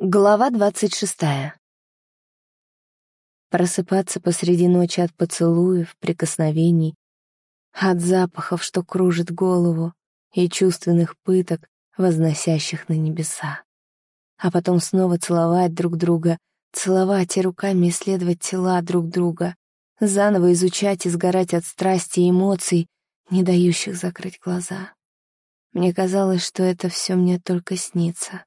Глава двадцать шестая. Просыпаться посреди ночи от поцелуев, прикосновений, от запахов, что кружит голову, и чувственных пыток, возносящих на небеса. А потом снова целовать друг друга, целовать и руками исследовать тела друг друга, заново изучать и сгорать от страсти и эмоций, не дающих закрыть глаза. Мне казалось, что это все мне только снится.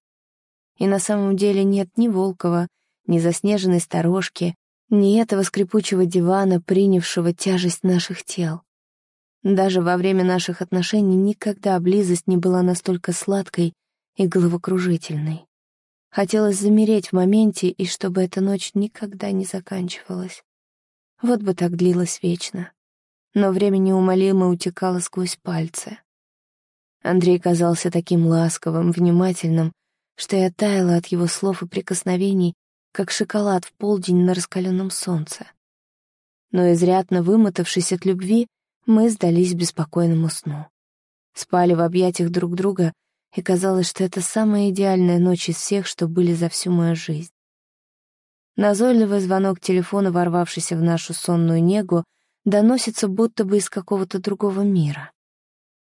И на самом деле нет ни Волкова, ни заснеженной сторожки, ни этого скрипучего дивана, принявшего тяжесть наших тел. Даже во время наших отношений никогда близость не была настолько сладкой и головокружительной. Хотелось замереть в моменте, и чтобы эта ночь никогда не заканчивалась. Вот бы так длилось вечно. Но время неумолимо утекало сквозь пальцы. Андрей казался таким ласковым, внимательным, что я таяла от его слов и прикосновений, как шоколад в полдень на раскаленном солнце. Но изрядно вымотавшись от любви, мы сдались беспокойному сну. Спали в объятиях друг друга, и казалось, что это самая идеальная ночь из всех, что были за всю мою жизнь. Назойливый звонок телефона, ворвавшийся в нашу сонную негу, доносится будто бы из какого-то другого мира.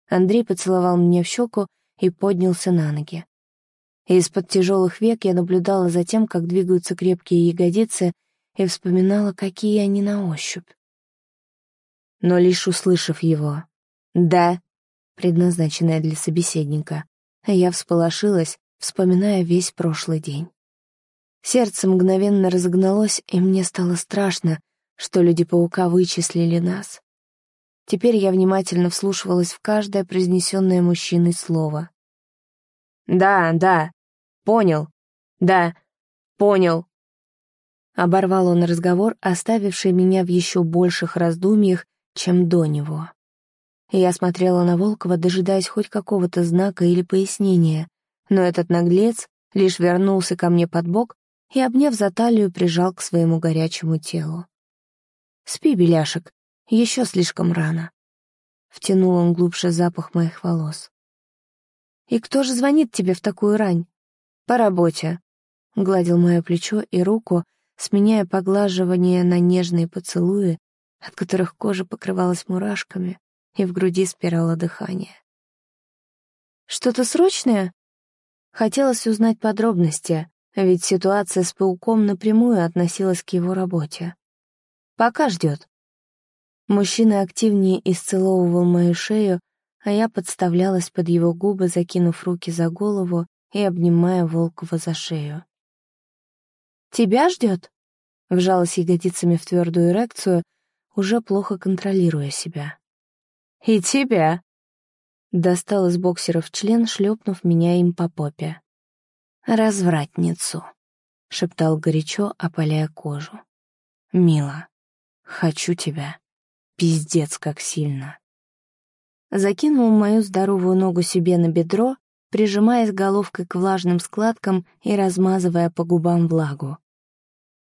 Андрей поцеловал меня в щеку и поднялся на ноги. Из-под тяжелых век я наблюдала за тем, как двигаются крепкие ягодицы, и вспоминала, какие они на ощупь. Но лишь услышав его «да», предназначенное для собеседника, я всполошилась, вспоминая весь прошлый день. Сердце мгновенно разогналось, и мне стало страшно, что люди-паука вычислили нас. Теперь я внимательно вслушивалась в каждое произнесенное мужчиной слово. «Да, да, Понял. Да, понял. Оборвал он разговор, оставивший меня в еще больших раздумьях, чем до него. Я смотрела на Волкова, дожидаясь хоть какого-то знака или пояснения, но этот наглец лишь вернулся ко мне под бок и, обняв за талию, прижал к своему горячему телу. «Спи, беляшек, еще слишком рано». Втянул он глубже запах моих волос. «И кто же звонит тебе в такую рань?» «По работе», — гладил мое плечо и руку, сменяя поглаживание на нежные поцелуи, от которых кожа покрывалась мурашками и в груди спирало дыхание. «Что-то срочное?» Хотелось узнать подробности, ведь ситуация с пауком напрямую относилась к его работе. «Пока ждет». Мужчина активнее исцеловывал мою шею, а я подставлялась под его губы, закинув руки за голову и обнимая Волкова за шею. «Тебя ждет?» — вжалась ягодицами в твердую эрекцию, уже плохо контролируя себя. «И тебя!» — достал из боксеров член, шлепнув меня им по попе. «Развратницу!» — шептал горячо, опаляя кожу. «Мила, хочу тебя. Пиздец, как сильно!» Закинул мою здоровую ногу себе на бедро прижимаясь головкой к влажным складкам и размазывая по губам влагу.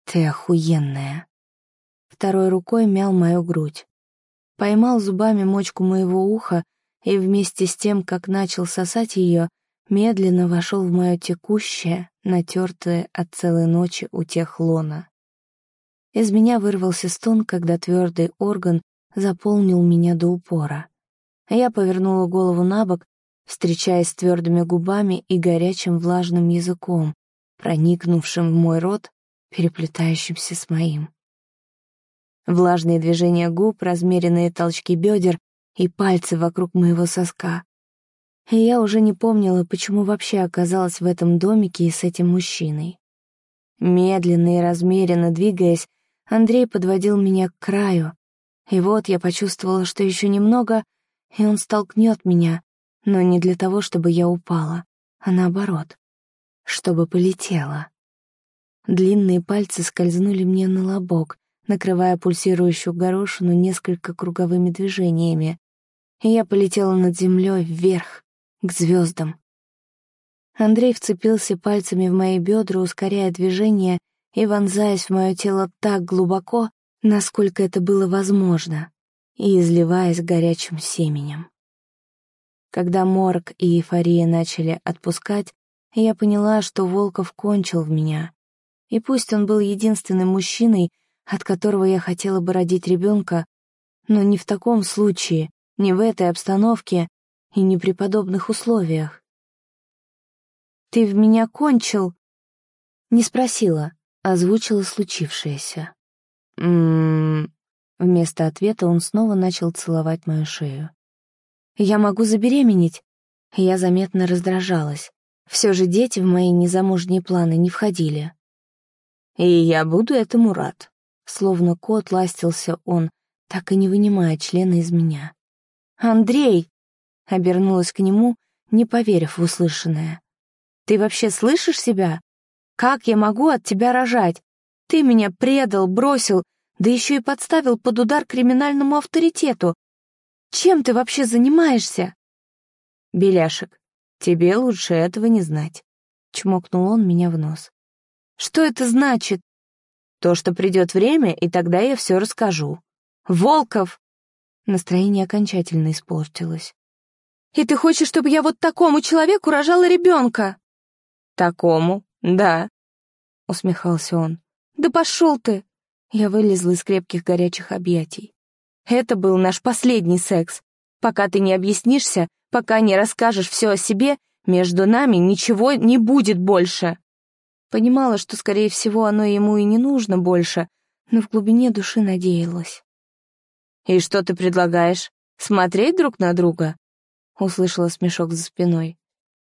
«Ты охуенная!» Второй рукой мял мою грудь. Поймал зубами мочку моего уха и вместе с тем, как начал сосать ее, медленно вошел в мое текущее, натертое от целой ночи у тех лона. Из меня вырвался стон, когда твердый орган заполнил меня до упора. Я повернула голову на бок встречаясь с твердыми губами и горячим влажным языком, проникнувшим в мой рот, переплетающимся с моим. Влажные движения губ, размеренные толчки бедер и пальцы вокруг моего соска. И я уже не помнила, почему вообще оказалась в этом домике и с этим мужчиной. Медленно и размеренно двигаясь, Андрей подводил меня к краю, и вот я почувствовала, что еще немного, и он столкнет меня, но не для того, чтобы я упала, а наоборот, чтобы полетела. Длинные пальцы скользнули мне на лобок, накрывая пульсирующую горошину несколько круговыми движениями, и я полетела над землей вверх, к звездам. Андрей вцепился пальцами в мои бедра, ускоряя движение и вонзаясь в мое тело так глубоко, насколько это было возможно, и изливаясь горячим семенем. Когда морг и эйфория начали отпускать, я поняла, что Волков кончил в меня. И пусть он был единственным мужчиной, от которого я хотела бы родить ребенка, но не в таком случае, не в этой обстановке и не при подобных условиях. «Ты в меня кончил?» Не спросила, озвучила случившееся. «М-м-м...» Вместо ответа он снова начал целовать мою шею. «Я могу забеременеть?» Я заметно раздражалась. Все же дети в мои незамужние планы не входили. «И я буду этому рад», Словно кот ластился он, так и не вынимая члена из меня. «Андрей!» — обернулась к нему, не поверив в услышанное. «Ты вообще слышишь себя? Как я могу от тебя рожать? Ты меня предал, бросил, да еще и подставил под удар криминальному авторитету. Чем ты вообще занимаешься?» «Беляшек, тебе лучше этого не знать», — чмокнул он меня в нос. «Что это значит?» То, что придет время, и тогда я все расскажу. Волков!» Настроение окончательно испортилось. «И ты хочешь, чтобы я вот такому человеку рожала ребенка?» «Такому, да», — усмехался он. «Да пошел ты!» Я вылезла из крепких горячих объятий. «Это был наш последний секс. Пока ты не объяснишься, пока не расскажешь все о себе, между нами ничего не будет больше». Понимала, что, скорее всего, оно ему и не нужно больше, но в глубине души надеялась. «И что ты предлагаешь? Смотреть друг на друга?» Услышала смешок за спиной.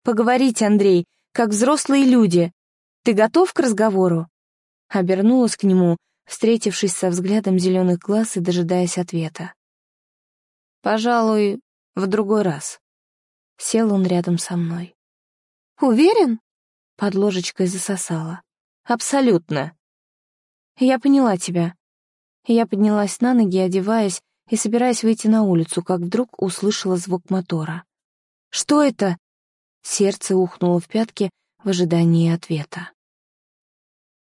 «Поговорить, Андрей, как взрослые люди. Ты готов к разговору?» Обернулась к нему, встретившись со взглядом зеленых глаз и дожидаясь ответа. «Пожалуй, в другой раз». Сел он рядом со мной. «Уверен?» Под ложечкой засосала. «Абсолютно!» «Я поняла тебя». Я поднялась на ноги, одеваясь и собираясь выйти на улицу, как вдруг услышала звук мотора. «Что это?» Сердце ухнуло в пятки в ожидании ответа.